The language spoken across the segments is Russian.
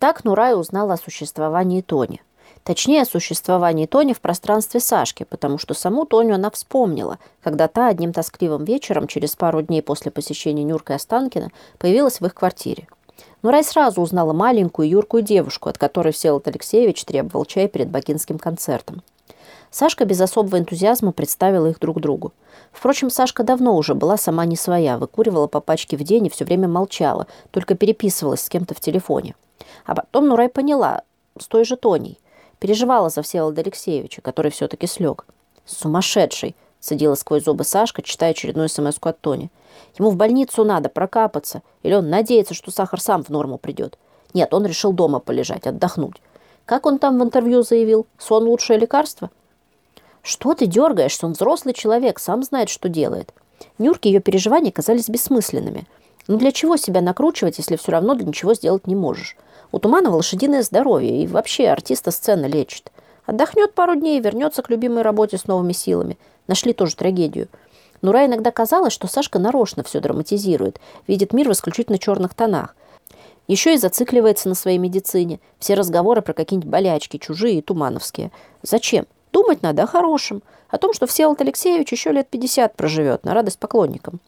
Так Нурай узнала о существовании Тони. Точнее, о существовании Тони в пространстве Сашки, потому что саму Тоню она вспомнила, когда та одним тоскливым вечером, через пару дней после посещения Нюркой Останкина, появилась в их квартире. Нурай сразу узнала маленькую юркую девушку, от которой Всеволод Алексеевич требовал чай перед бакинским концертом. Сашка без особого энтузиазма представила их друг другу. Впрочем, Сашка давно уже была сама не своя, выкуривала по пачке в день и все время молчала, только переписывалась с кем-то в телефоне. А потом Нурай поняла, с той же Тоней. Переживала за Всеволода Алексеевича, который все-таки слег. «Сумасшедший!» – садила сквозь зубы Сашка, читая очередную смс от Тони. «Ему в больницу надо прокапаться, или он надеется, что сахар сам в норму придет. Нет, он решил дома полежать, отдохнуть. Как он там в интервью заявил? Сон – лучшее лекарство?» «Что ты дергаешься? Он взрослый человек, сам знает, что делает». Нюрке ее переживания казались бессмысленными. «Ну для чего себя накручивать, если все равно для ничего сделать не можешь? У Туманова лошадиное здоровье, и вообще артиста сцена лечит. Отдохнет пару дней и вернется к любимой работе с новыми силами. Нашли тоже трагедию». Нура иногда казалось, что Сашка нарочно все драматизирует, видит мир в исключительно черных тонах. Еще и зацикливается на своей медицине. Все разговоры про какие-нибудь болячки, чужие и тумановские. Зачем? Думать надо о хорошем, о том, что Всеволод Алексеевич еще лет 50 проживет, на радость поклонникам.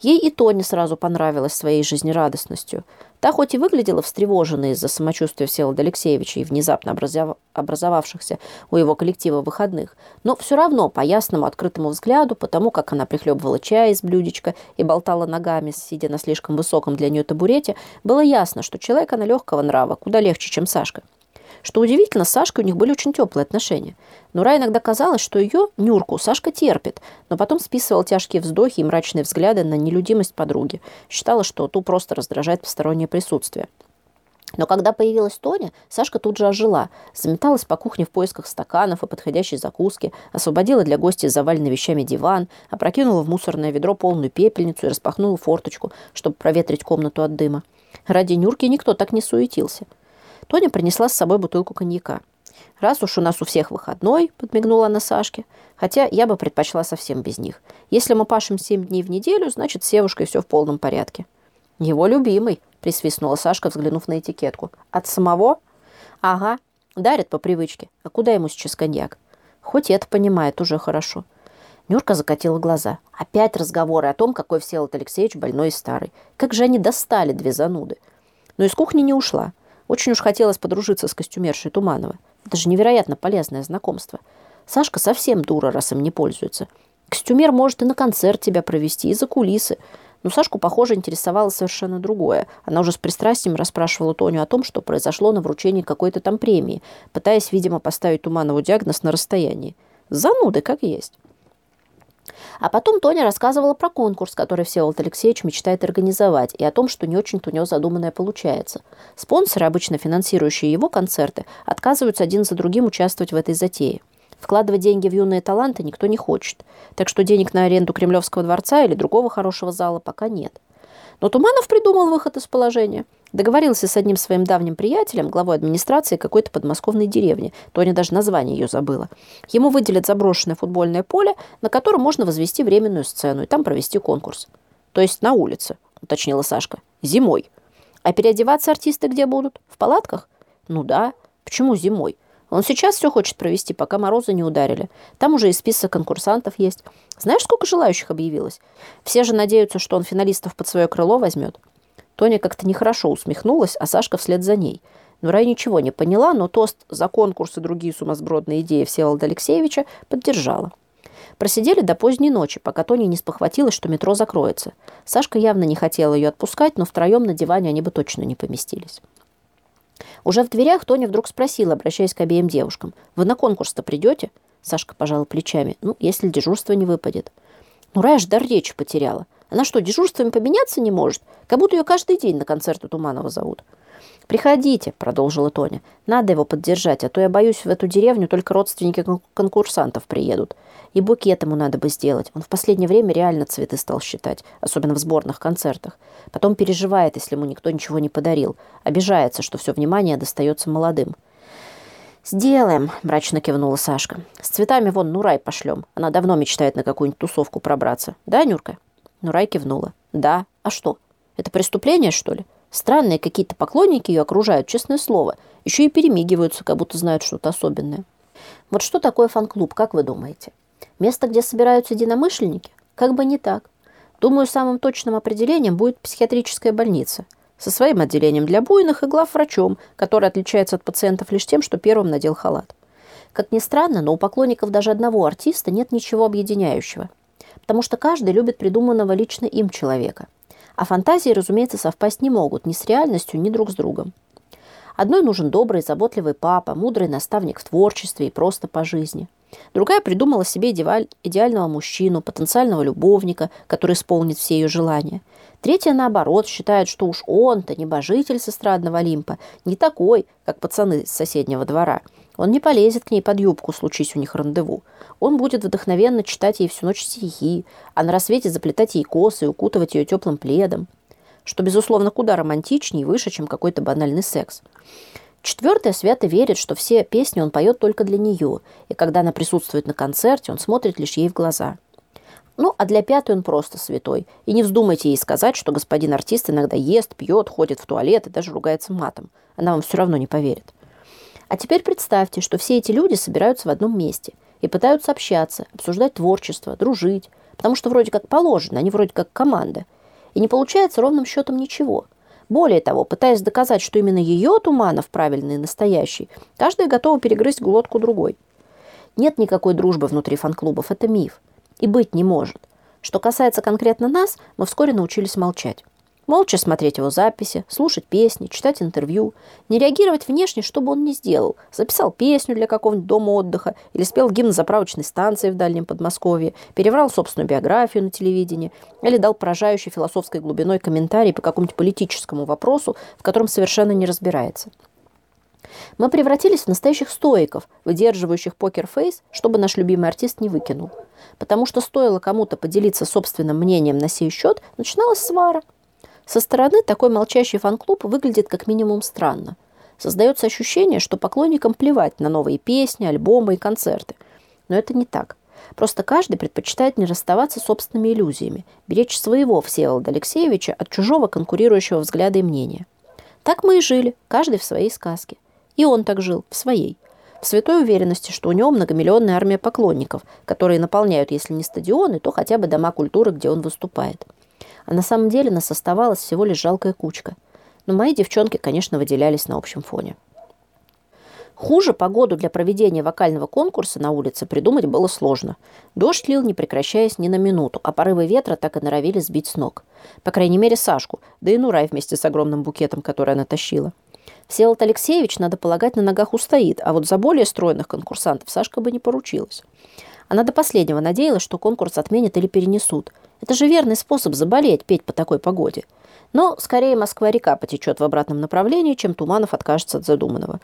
Ей и Тони сразу понравилась своей жизнерадостностью. Та хоть и выглядела встревоженной из-за самочувствия Всеволода Алексеевича и внезапно образов... образовавшихся у его коллектива выходных, но все равно по ясному открытому взгляду, потому как она прихлебывала чай из блюдечка и болтала ногами, сидя на слишком высоком для нее табурете, было ясно, что человек она легкого нрава, куда легче, чем Сашка. Что удивительно, с Сашкой у них были очень теплые отношения. Нура иногда казалось, что ее, Нюрку, Сашка терпит, но потом списывал тяжкие вздохи и мрачные взгляды на нелюдимость подруги. Считала, что ту просто раздражает постороннее присутствие. Но когда появилась Тоня, Сашка тут же ожила, заметалась по кухне в поисках стаканов и подходящей закуски, освободила для гостей заваленный вещами диван, опрокинула в мусорное ведро полную пепельницу и распахнула форточку, чтобы проветрить комнату от дыма. Ради Нюрки никто так не суетился. Тоня принесла с собой бутылку коньяка. «Раз уж у нас у всех выходной», — подмигнула она Сашке, «хотя я бы предпочла совсем без них. Если мы пашем семь дней в неделю, значит, с Севушкой все в полном порядке». «Его любимый», — присвистнула Сашка, взглянув на этикетку. «От самого?» «Ага, дарит по привычке. А куда ему сейчас коньяк?» «Хоть это понимает, уже хорошо». Нюрка закатила глаза. Опять разговоры о том, какой Всеволод Алексеевич больной и старый. Как же они достали две зануды. Но из кухни не ушла. Очень уж хотелось подружиться с костюмершей Туманова. Это же невероятно полезное знакомство. Сашка совсем дура, раз им не пользуется. Костюмер может и на концерт тебя провести, и за кулисы. Но Сашку, похоже, интересовало совершенно другое. Она уже с пристрастием расспрашивала Тоню о том, что произошло на вручении какой-то там премии, пытаясь, видимо, поставить Туманову диагноз на расстоянии. Зануды, как есть. А потом Тоня рассказывала про конкурс, который Всеволод Алексеевич мечтает организовать, и о том, что не очень-то у него задуманное получается. Спонсоры, обычно финансирующие его концерты, отказываются один за другим участвовать в этой затее. Вкладывать деньги в юные таланты никто не хочет. Так что денег на аренду Кремлевского дворца или другого хорошего зала пока нет. Но Туманов придумал выход из положения. Договорился с одним своим давним приятелем, главой администрации какой-то подмосковной деревни. Тоня даже название ее забыла. Ему выделят заброшенное футбольное поле, на котором можно возвести временную сцену и там провести конкурс. То есть на улице, уточнила Сашка. Зимой. А переодеваться артисты где будут? В палатках? Ну да. Почему зимой? Он сейчас все хочет провести, пока морозы не ударили. Там уже и список конкурсантов есть. Знаешь, сколько желающих объявилось? Все же надеются, что он финалистов под свое крыло возьмет. Тоня как-то нехорошо усмехнулась, а Сашка вслед за ней. Нурай ничего не поняла, но тост за конкурс и другие сумасбродные идеи Всеволода Алексеевича поддержала. Просидели до поздней ночи, пока Тоня не спохватилась, что метро закроется. Сашка явно не хотела ее отпускать, но втроем на диване они бы точно не поместились. Уже в дверях Тоня вдруг спросила, обращаясь к обеим девушкам. «Вы на конкурс-то придете?» Сашка пожала плечами. «Ну, если дежурство не выпадет». Ну, Рая аж дар речи потеряла. Она что, дежурствами поменяться не может? Как будто ее каждый день на концерты Туманова зовут. «Приходите», — продолжила Тоня. «Надо его поддержать, а то я боюсь, в эту деревню только родственники конкурсантов приедут. И букет ему надо бы сделать. Он в последнее время реально цветы стал считать, особенно в сборных концертах. Потом переживает, если ему никто ничего не подарил. Обижается, что все внимание достается молодым». «Сделаем», — мрачно кивнула Сашка. «С цветами вон Нурай пошлем. Она давно мечтает на какую-нибудь тусовку пробраться. Да, Нюрка?» Нурай кивнула. «Да. А что? Это преступление, что ли? Странные какие-то поклонники ее окружают, честное слово. Еще и перемигиваются, как будто знают что-то особенное. Вот что такое фан-клуб, как вы думаете? Место, где собираются единомышленники? Как бы не так. Думаю, самым точным определением будет психиатрическая больница. Со своим отделением для буйных и главврачом, который отличается от пациентов лишь тем, что первым надел халат. Как ни странно, но у поклонников даже одного артиста нет ничего объединяющего. Потому что каждый любит придуманного лично им человека. А фантазии, разумеется, совпасть не могут ни с реальностью, ни друг с другом. Одной нужен добрый, заботливый папа, мудрый наставник в творчестве и просто по жизни. Другая придумала себе идеального мужчину, потенциального любовника, который исполнит все ее желания. Третья, наоборот, считает, что уж он-то небожитель с эстрадного Олимпа, не такой, как пацаны с соседнего двора. Он не полезет к ней под юбку, случись у них рандеву. Он будет вдохновенно читать ей всю ночь стихи, а на рассвете заплетать ей косы и укутывать ее теплым пледом. Что, безусловно, куда романтичнее и выше, чем какой-то банальный секс. Четвертая свято верит, что все песни он поет только для нее, и когда она присутствует на концерте, он смотрит лишь ей в глаза. Ну, а для пятой он просто святой. И не вздумайте ей сказать, что господин артист иногда ест, пьет, ходит в туалет и даже ругается матом. Она вам все равно не поверит. А теперь представьте, что все эти люди собираются в одном месте и пытаются общаться, обсуждать творчество, дружить, потому что вроде как положено, они вроде как команда. И не получается ровным счетом ничего – более того, пытаясь доказать, что именно ее Туманов правильный и настоящий, каждая готова перегрызть глотку другой. Нет никакой дружбы внутри фан-клубов, это миф. И быть не может. Что касается конкретно нас, мы вскоре научились молчать. Молча смотреть его записи, слушать песни, читать интервью, не реагировать внешне, что бы он ни сделал. Записал песню для какого-нибудь дома отдыха или спел гимн заправочной станции в Дальнем Подмосковье, переврал собственную биографию на телевидении или дал поражающий философской глубиной комментарий по какому-нибудь политическому вопросу, в котором совершенно не разбирается. Мы превратились в настоящих стоиков, выдерживающих покер-фейс, чтобы наш любимый артист не выкинул. Потому что стоило кому-то поделиться собственным мнением на сей счет, начиналась свара – со стороны такой молчащий фан-клуб выглядит как минимум странно. Создается ощущение, что поклонникам плевать на новые песни, альбомы и концерты. Но это не так. Просто каждый предпочитает не расставаться с собственными иллюзиями, беречь своего Всеволода Алексеевича от чужого конкурирующего взгляда и мнения. Так мы и жили, каждый в своей сказке. И он так жил, в своей. В святой уверенности, что у него многомиллионная армия поклонников, которые наполняют, если не стадионы, то хотя бы дома культуры, где он выступает. А на самом деле нас оставалась всего лишь жалкая кучка. Но мои девчонки, конечно, выделялись на общем фоне. Хуже погоду для проведения вокального конкурса на улице придумать было сложно. Дождь лил, не прекращаясь ни на минуту, а порывы ветра так и норовили сбить с ног. По крайней мере, Сашку, да и Нурай вместе с огромным букетом, который она тащила. Всеволод Алексеевич, надо полагать, на ногах устоит, а вот за более стройных конкурсантов Сашка бы не поручилась. Она до последнего надеялась, что конкурс отменят или перенесут – это же верный способ заболеть, петь по такой погоде. Но скорее Москва-река потечет в обратном направлении, чем Туманов откажется от задуманного.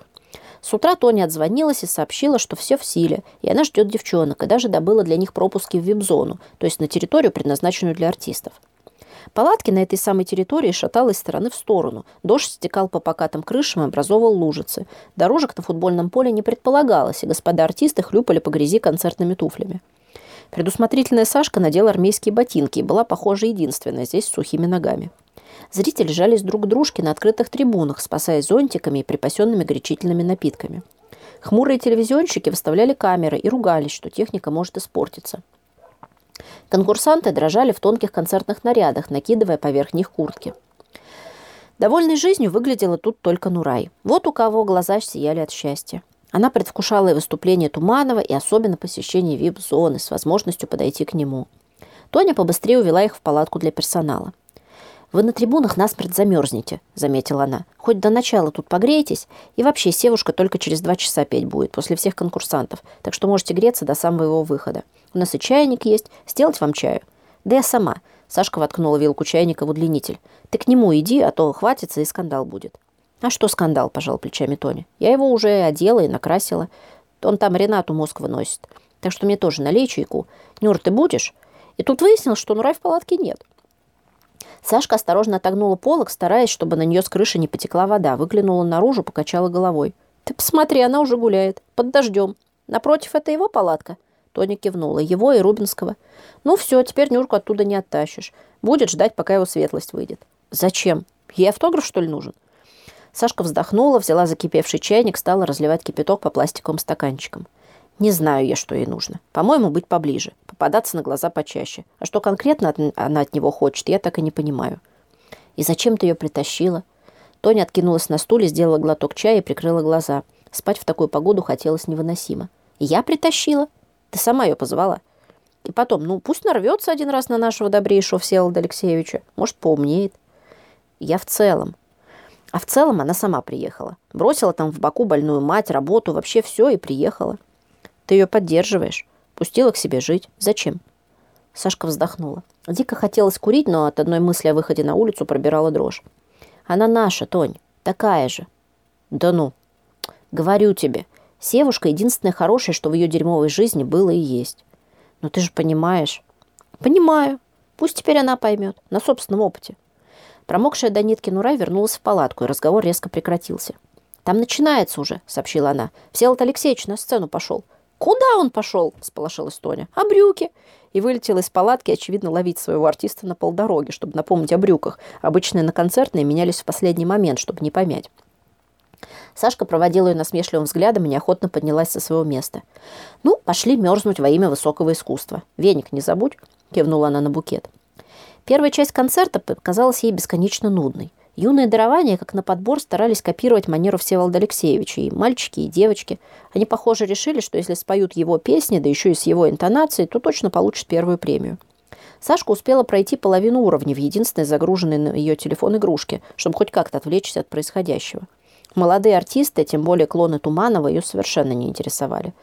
С утра Тоня отзвонилась и сообщила, что все в силе, и она ждет девчонок, и даже добыла для них пропуски в вип-зону, то есть на территорию, предназначенную для артистов. Палатки на этой самой территории шаталась из стороны в сторону. Дождь стекал по покатым крышам и образовывал лужицы. Дорожек на футбольном поле не предполагалось, и господа артисты хлюпали по грязи концертными туфлями. Предусмотрительная Сашка надела армейские ботинки и была, похоже, единственная здесь с сухими ногами. Зрители жались друг к дружке на открытых трибунах, спасаясь зонтиками и припасенными горячительными напитками. Хмурые телевизионщики выставляли камеры и ругались, что техника может испортиться. Конкурсанты дрожали в тонких концертных нарядах, накидывая поверх них куртки. Довольной жизнью выглядела тут только Нурай. Вот у кого глаза сияли от счастья. Она предвкушала и выступление Туманова, и особенно посещение вип-зоны с возможностью подойти к нему. Тоня побыстрее увела их в палатку для персонала. «Вы на трибунах насмерть замерзнете», — заметила она. «Хоть до начала тут погреетесь, и вообще Севушка только через два часа петь будет, после всех конкурсантов, так что можете греться до самого его выхода. У нас и чайник есть, сделать вам чаю». «Да я сама», — Сашка воткнула вилку чайника в удлинитель. «Ты к нему иди, а то хватится и скандал будет». «А что скандал?» – пожал плечами Тони. «Я его уже одела и накрасила. Он там Ренату мозг выносит. Так что мне тоже налей чайку. Нюр, ты будешь?» И тут выяснилось, что Нурай в палатке нет. Сашка осторожно отогнула полок, стараясь, чтобы на нее с крыши не потекла вода. Выглянула наружу, покачала головой. «Ты посмотри, она уже гуляет. Под дождем. Напротив, это его палатка?» Тоня кивнула. «Его и Рубинского. Ну все, теперь Нюрку оттуда не оттащишь. Будет ждать, пока его светлость выйдет». «Зачем?» Ей автограф, что ли, нужен? Сашка вздохнула, взяла закипевший чайник, стала разливать кипяток по пластиковым стаканчикам. Не знаю я, что ей нужно. По-моему, быть поближе, попадаться на глаза почаще. А что конкретно от, она от него хочет, я так и не понимаю. И зачем ты ее притащила? Тоня откинулась на стуле, сделала глоток чая и прикрыла глаза. Спать в такую погоду хотелось невыносимо. Я притащила? Ты сама ее позвала. И потом, ну, пусть нарвется один раз на нашего добрейшего Всеволода Алексеевича. Может, поумнеет. Я в целом. А в целом она сама приехала. Бросила там в Баку больную мать, работу, вообще все и приехала. Ты ее поддерживаешь. Пустила к себе жить. Зачем? Сашка вздохнула. Дико хотелось курить, но от одной мысли о выходе на улицу пробирала дрожь. Она наша, Тонь. Такая же. Да ну. Говорю тебе. Севушка единственное хорошее, что в ее дерьмовой жизни было и есть. Но ты же понимаешь. Понимаю. Пусть теперь она поймет. На собственном опыте. Промокшая до нитки Нурай вернулась в палатку, и разговор резко прекратился. «Там начинается уже», — сообщила она. «Всеволод Алексеевич на сцену пошел». «Куда он пошел?» — сполошилась Тоня. «А брюки?» И вылетела из палатки, очевидно, ловить своего артиста на полдороге, чтобы напомнить о брюках. Обычные на концертные менялись в последний момент, чтобы не помять. Сашка проводила ее насмешливым взглядом и неохотно поднялась со своего места. «Ну, пошли мерзнуть во имя высокого искусства. Веник не забудь», — кивнула она на букет. Первая часть концерта показалась ей бесконечно нудной. Юные дарования, как на подбор, старались копировать манеру Всеволода Алексеевича. И мальчики, и девочки. Они, похоже, решили, что если споют его песни, да еще и с его интонацией, то точно получат первую премию. Сашка успела пройти половину уровня в единственной загруженной на ее телефон игрушке, чтобы хоть как-то отвлечься от происходящего. Молодые артисты, тем более клоны Туманова, ее совершенно не интересовали.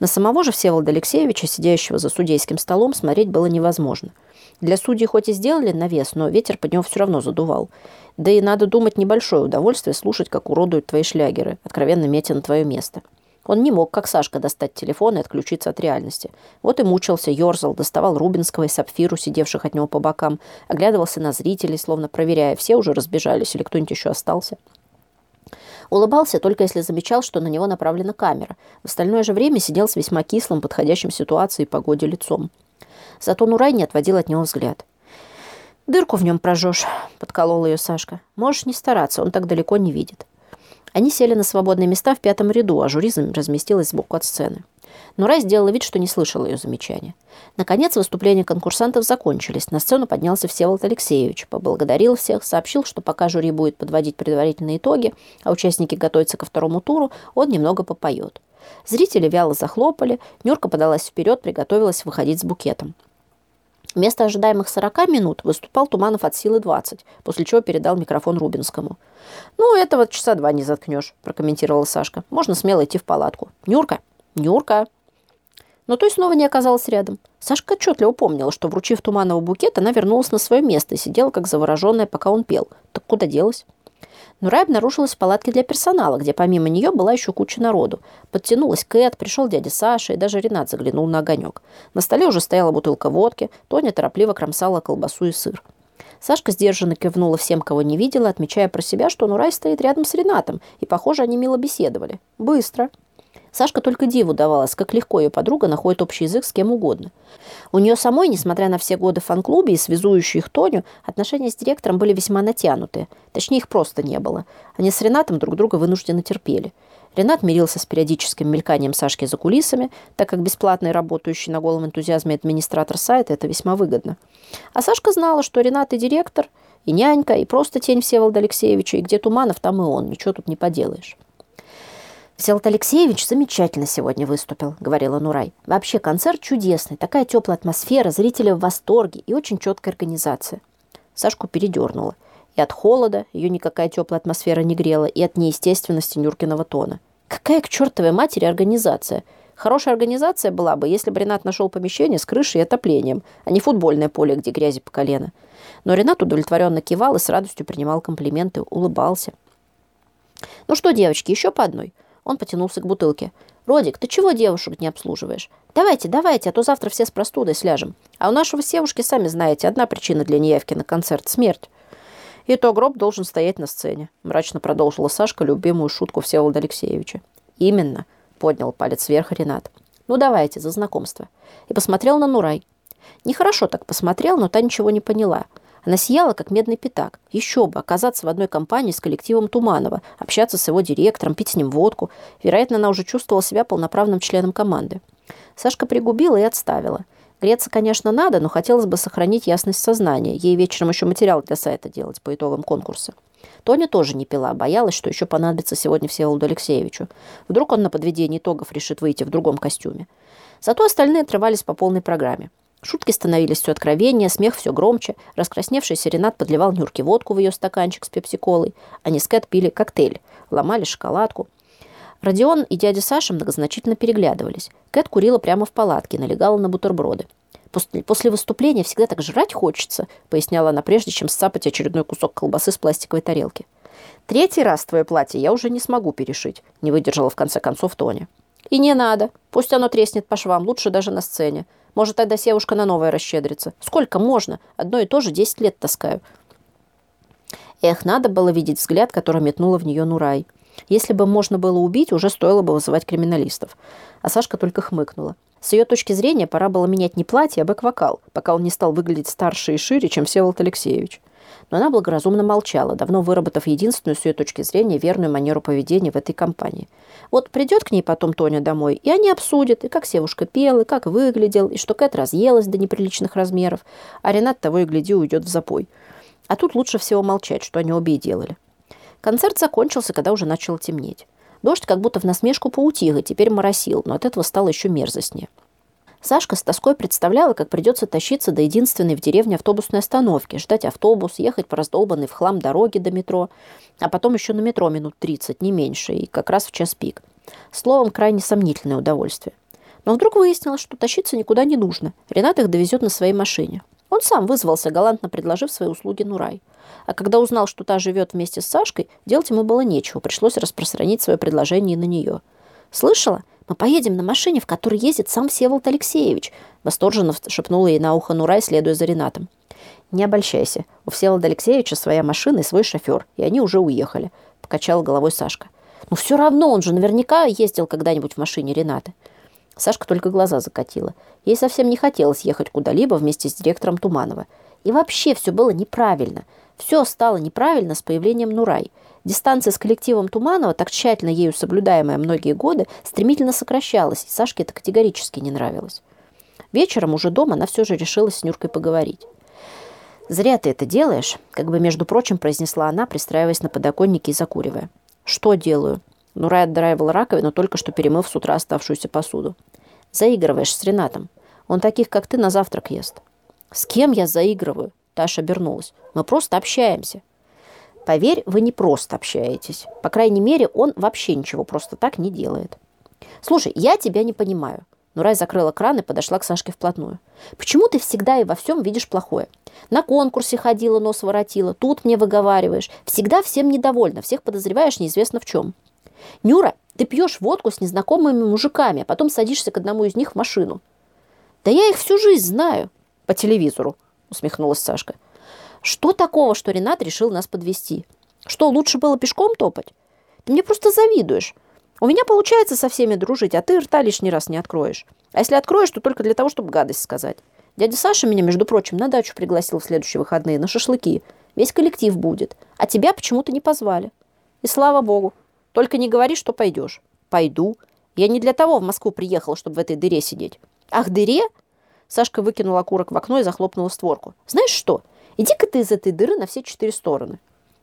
На самого же Всеволода Алексеевича, сидящего за судейским столом, смотреть было невозможно – для судей хоть и сделали навес, но ветер под него все равно задувал. Да и надо думать небольшое удовольствие слушать, как уродуют твои шлягеры, откровенно метя на твое место. Он не мог, как Сашка, достать телефон и отключиться от реальности. Вот и мучился, ерзал, доставал Рубинского и Сапфиру, сидевших от него по бокам, оглядывался на зрителей, словно проверяя, все уже разбежались или кто-нибудь еще остался. Улыбался только если замечал, что на него направлена камера. В остальное же время сидел с весьма кислым, подходящим ситуации и погоде лицом. Зато Нурай не отводил от него взгляд. «Дырку в нем прожжешь», — подколол ее Сашка. «Можешь не стараться, он так далеко не видит». Они сели на свободные места в пятом ряду, а жюри разместилась сбоку от сцены. Нурай сделала вид, что не слышала ее замечания. Наконец выступления конкурсантов закончились. На сцену поднялся Всеволод Алексеевич, поблагодарил всех, сообщил, что пока жюри будет подводить предварительные итоги, а участники готовятся ко второму туру, он немного попоет. Зрители вяло захлопали, Нюрка подалась вперед, приготовилась выходить с букетом. Вместо ожидаемых 40 минут выступал Туманов от силы 20, после чего передал микрофон Рубинскому. «Ну, этого часа два не заткнешь», – прокомментировала Сашка. «Можно смело идти в палатку». «Нюрка! Нюрка!» Но той снова не оказалась рядом. Сашка отчетливо помнила, что, вручив Туманову букет, она вернулась на свое место и сидела как завороженная, пока он пел. Так куда делась? Нурай обнаружилась в палатке для персонала, где помимо нее была еще куча народу. Подтянулась Кэт, пришел дядя Саша, и даже Ренат заглянул на огонек. На столе уже стояла бутылка водки, Тоня торопливо кромсала колбасу и сыр. Сашка сдержанно кивнула всем, кого не видела, отмечая про себя, что Нурай стоит рядом с Ренатом, и, похоже, они мило беседовали. Быстро. Сашка только диву давалась, как легко ее подруга находит общий язык с кем угодно. У нее самой, несмотря на все годы в фан-клубе и связующую их Тоню, отношения с директором были весьма натянутые. Точнее, их просто не было. Они с Ренатом друг друга вынужденно терпели. Ренат мирился с периодическим мельканием Сашки за кулисами, так как бесплатный работающий на голом энтузиазме администратор сайта это весьма выгодно. А Сашка знала, что Ренат и директор, и нянька, и просто тень Всеволода Алексеевича, и где Туманов, там и он. Ничего тут не поделаешь. «Всеволод Алексеевич замечательно сегодня выступил», — говорила Нурай. «Вообще концерт чудесный, такая теплая атмосфера, зрители в восторге и очень четкая организация». Сашку передернула. И от холода ее никакая теплая атмосфера не грела, и от неестественности Нюркиного тона. Какая к чертовой матери организация? Хорошая организация была бы, если бы Ренат нашел помещение с крышей и отоплением, а не футбольное поле, где грязи по колено. Но Ренат удовлетворенно кивал и с радостью принимал комплименты, улыбался. «Ну что, девочки, еще по одной?» Он потянулся к бутылке. «Родик, ты чего девушек не обслуживаешь? Давайте, давайте, а то завтра все с простудой сляжем. А у нашего севушки, сами знаете, одна причина для неявки на концерт – смерть». «И то гроб должен стоять на сцене», – мрачно продолжила Сашка любимую шутку Всеволода Алексеевича. «Именно», – поднял палец вверх Ренат. «Ну давайте, за знакомство». И посмотрел на Нурай. Нехорошо так посмотрел, но та ничего не поняла. Она сияла, как медный пятак. Еще бы, оказаться в одной компании с коллективом Туманова, общаться с его директором, пить с ним водку. Вероятно, она уже чувствовала себя полноправным членом команды. Сашка пригубила и отставила. Греться, конечно, надо, но хотелось бы сохранить ясность сознания. Ей вечером еще материал для сайта делать по итогам конкурса. Тоня тоже не пила, боялась, что еще понадобится сегодня Всеволоду Алексеевичу. Вдруг он на подведении итогов решит выйти в другом костюме. Зато остальные отрывались по полной программе. Шутки становились все откровеннее, смех все громче. Раскрасневшийся Ренат подливал Нюрке водку в ее стаканчик с пепси-колой. Они с Кэт пили коктейль, ломали шоколадку. Родион и дядя Саша многозначительно переглядывались. Кэт курила прямо в палатке, налегала на бутерброды. После, после выступления всегда так жрать хочется», — поясняла она, прежде чем сцапать очередной кусок колбасы с пластиковой тарелки. «Третий раз твое платье я уже не смогу перешить», — не выдержала в конце концов Тоня. «И не надо. Пусть оно треснет по швам, лучше даже на сцене. Может, тогда севушка на новое расщедрится. Сколько можно? Одно и то же десять лет таскаю». Эх, надо было видеть взгляд, который метнула в нее Нурай. Если бы можно было убить, уже стоило бы вызывать криминалистов. А Сашка только хмыкнула. С ее точки зрения, пора было менять не платье, а бэк-вокал, пока он не стал выглядеть старше и шире, чем Всеволод Алексеевич. Но она благоразумно молчала, давно выработав единственную с ее точки зрения верную манеру поведения в этой компании. Вот придет к ней потом Тоня домой, и они обсудят, и как Севушка пел, и как выглядел, и что Кэт разъелась до неприличных размеров, а Ренат того и гляди уйдет в запой. А тут лучше всего молчать, что они обе делали. Концерт закончился, когда уже начало темнеть. Дождь как будто в насмешку поутих, и теперь моросил, но от этого стало еще мерзостнее. Сашка с тоской представляла, как придется тащиться до единственной в деревне автобусной остановки, ждать автобус, ехать по раздолбанной в хлам дороге до метро, а потом еще на метро минут 30, не меньше, и как раз в час пик. Словом, крайне сомнительное удовольствие. Но вдруг выяснилось, что тащиться никуда не нужно. Ренат их довезет на своей машине. Он сам вызвался, галантно предложив свои услуги Нурай. А когда узнал, что та живет вместе с Сашкой, делать ему было нечего, пришлось распространить свое предложение на нее. «Слышала? Мы поедем на машине, в которой ездит сам Всеволод Алексеевич», восторженно шепнула ей на ухо Нурай, следуя за Ренатом. «Не обольщайся. У Всеволода Алексеевича своя машина и свой шофер, и они уже уехали», покачала головой Сашка. «Ну все равно, он же наверняка ездил когда-нибудь в машине Ренаты». Сашка только глаза закатила. Ей совсем не хотелось ехать куда-либо вместе с директором Туманова. И вообще все было неправильно. Все стало неправильно с появлением Нурай. Дистанция с коллективом Туманова, так тщательно ею соблюдаемая многие годы, стремительно сокращалась, и Сашке это категорически не нравилось. Вечером уже дома она все же решила с Нюркой поговорить. «Зря ты это делаешь», — как бы, между прочим, произнесла она, пристраиваясь на подоконнике и закуривая. «Что делаю?» Нурай отдраивал раковину, только что перемыв с утра оставшуюся посуду. «Заигрываешь с Ренатом. Он таких, как ты, на завтрак ест». «С кем я заигрываю?» Таша обернулась. «Мы просто общаемся». «Поверь, вы не просто общаетесь. По крайней мере, он вообще ничего просто так не делает». «Слушай, я тебя не понимаю». Нурай закрыла кран и подошла к Сашке вплотную. «Почему ты всегда и во всем видишь плохое? На конкурсе ходила, нос воротила, тут мне выговариваешь. Всегда всем недовольна, всех подозреваешь неизвестно в чем. Нюра, ты пьешь водку с незнакомыми мужиками, а потом садишься к одному из них в машину. Да я их всю жизнь знаю. По телевизору, усмехнулась Сашка. Что такого, что Ренат решил нас подвести? Что, лучше было пешком топать? Ты мне просто завидуешь. У меня получается со всеми дружить, а ты рта лишний раз не откроешь. А если откроешь, то только для того, чтобы гадость сказать. Дядя Саша меня, между прочим, на дачу пригласил в следующие выходные, на шашлыки. Весь коллектив будет. А тебя почему-то не позвали. И слава богу, только не говори, что пойдешь. Пойду. Я не для того в Москву приехала, чтобы в этой дыре сидеть. Ах, дыре? Сашка выкинула окурок в окно и захлопнула створку. Знаешь что? Иди-ка ты из этой дыры на все четыре стороны.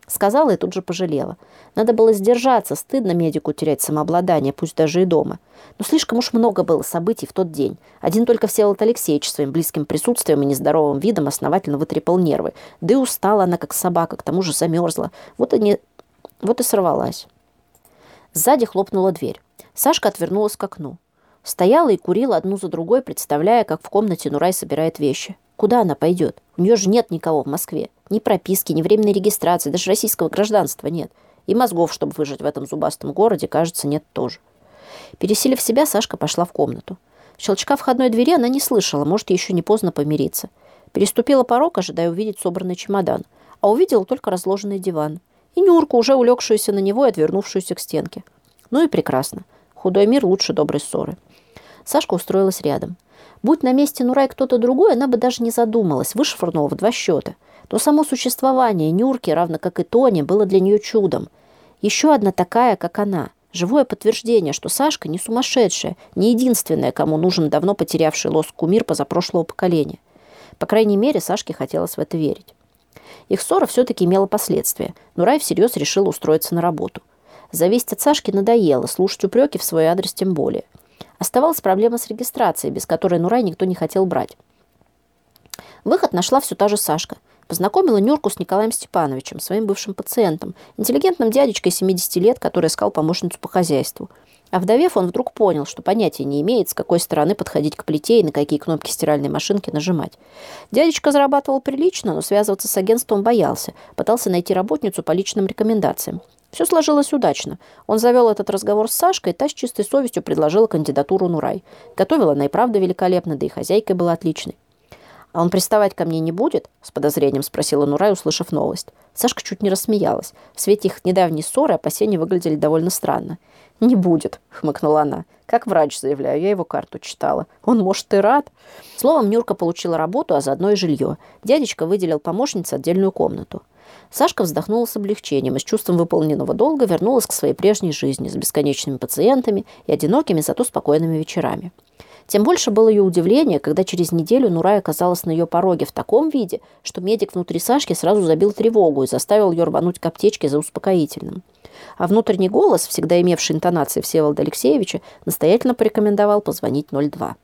Сказала и тут же пожалела. Надо было сдержаться, стыдно медику терять самообладание, пусть даже и дома. Но слишком уж много было событий в тот день. Один только Всеволод Алексеевич своим близким присутствием и нездоровым видом основательно вытрепал нервы. Да и устала она, как собака, к тому же замерзла. Вот и, не... вот и сорвалась. Сзади хлопнула дверь. Сашка отвернулась к окну. Стояла и курила одну за другой, представляя, как в комнате Нурай собирает вещи. Куда она пойдет? У нее же нет никого в Москве. Ни прописки, ни временной регистрации, даже российского гражданства нет. И мозгов, чтобы выжить в этом зубастом городе, кажется, нет тоже. Пересилив себя, Сашка пошла в комнату. Щелчка входной двери она не слышала, может, еще не поздно помириться. Переступила порог, ожидая увидеть собранный чемодан, а увидела только разложенный диван – и Нюрку, уже улегшуюся на него и отвернувшуюся к стенке. Ну и прекрасно. Худой мир лучше доброй ссоры. Сашка устроилась рядом. Будь на месте Нурай кто-то другой, она бы даже не задумалась, вышвырнула в два счета. Но само существование Нюрки, равно как и Тони, было для нее чудом. Еще одна такая, как она. Живое подтверждение, что Сашка не сумасшедшая, не единственная, кому нужен давно потерявший лоск кумир позапрошлого поколения. По крайней мере, Сашке хотелось в это верить. Их ссора все-таки имела последствия, но Рай всерьез решил устроиться на работу. Зависеть от Сашки надоело, слушать упреки в свой адрес тем более. Оставалась проблема с регистрацией, без которой Нурай никто не хотел брать. Выход нашла все та же Сашка. Познакомила Нюрку с Николаем Степановичем, своим бывшим пациентом, интеллигентным дядечкой 70 лет, который искал помощницу по хозяйству. А вдовев, он вдруг понял, что понятия не имеет, с какой стороны подходить к плите и на какие кнопки стиральной машинки нажимать. Дядечка зарабатывал прилично, но связываться с агентством боялся, пытался найти работницу по личным рекомендациям. Все сложилось удачно. Он завел этот разговор с Сашкой, та с чистой совестью предложила кандидатуру Нурай. Готовила она и правда великолепно, да и хозяйкой была отличной. «А он приставать ко мне не будет?» — с подозрением спросила Нурай, услышав новость. Сашка чуть не рассмеялась. В свете их недавней ссоры опасения выглядели довольно странно. «Не будет», — хмыкнула она. «Как врач, заявляю, я его карту читала. Он, может, и рад». Словом, Нюрка получила работу, а заодно и жилье. Дядечка выделил помощнице отдельную комнату. Сашка вздохнула с облегчением и с чувством выполненного долга вернулась к своей прежней жизни с бесконечными пациентами и одинокими, зато спокойными вечерами. Тем больше было ее удивление, когда через неделю Нурай оказалась на ее пороге в таком виде, что медик внутри Сашки сразу забил тревогу и заставил ее рвануть к аптечке за успокоительным. А внутренний голос, всегда имевший интонации Всеволода Алексеевича, настоятельно порекомендовал позвонить 02.